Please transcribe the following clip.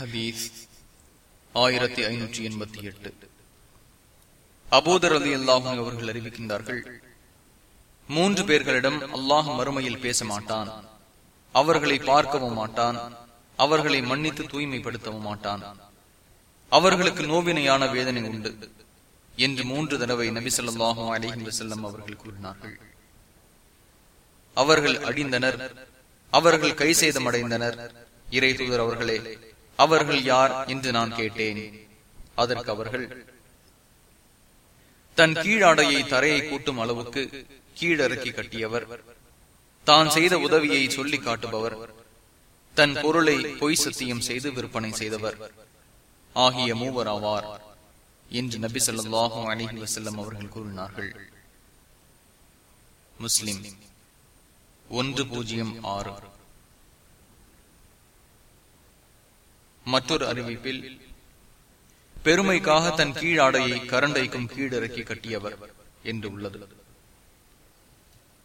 ஹதீஸ் ஆயிரத்தி ஐநூற்றி எண்பத்தி எட்டு. அபோதர் அலி அல்லாஹும் அவர்கள் அறிவிக்கின்றார்கள் மூன்று பேர்களிடம் அல்லாஹ் மறுமையில் பேச மாட்டான் அவர்களை பார்க்கவும் மாட்டான் அவர்களை மன்னித்து தூய்மைப்படுத்தவும் மாட்டான். அவர்களுக்கு நோவினையான வேதனை உண்டு என்று மூன்று தடவை நபி சொல்லாஹும் அலிஹி வசல்லம் அவர்கள் கூறினார்கள். அவர்கள் அடிந்தனர் அவர்கள் கை சேதமடைந்தனர் இறை தூதர் அவர்களே அவர்கள் யார் என்று நான் கேட்டேன். அதற்கு அவர்கள் தன் கீழாடையை தரையை கூட்டும் அளவுக்கு கீழறுக்கி கட்டியவர். தான் செய்த உதவியை சொல்லி காட்டுபவர். தன் பொருளை பொய் சத்தியம் செய்து விற்பனை செய்தவர். ஆகிய மூவர் ஆவார். என்று நபி சொல்லாஹும் அலிஹி வசல்லம் அவர்கள் கூறினார்கள். முஸ்லிம் ஒன்று பூஜ்ஜியம் ஆறு. மற்றொரு அறிவிப்பில் பெருமைக்காக தன் கீழாடையை கரண்டைக்கும் கீழிறக்கி கட்டியவர் என்று உள்ளது.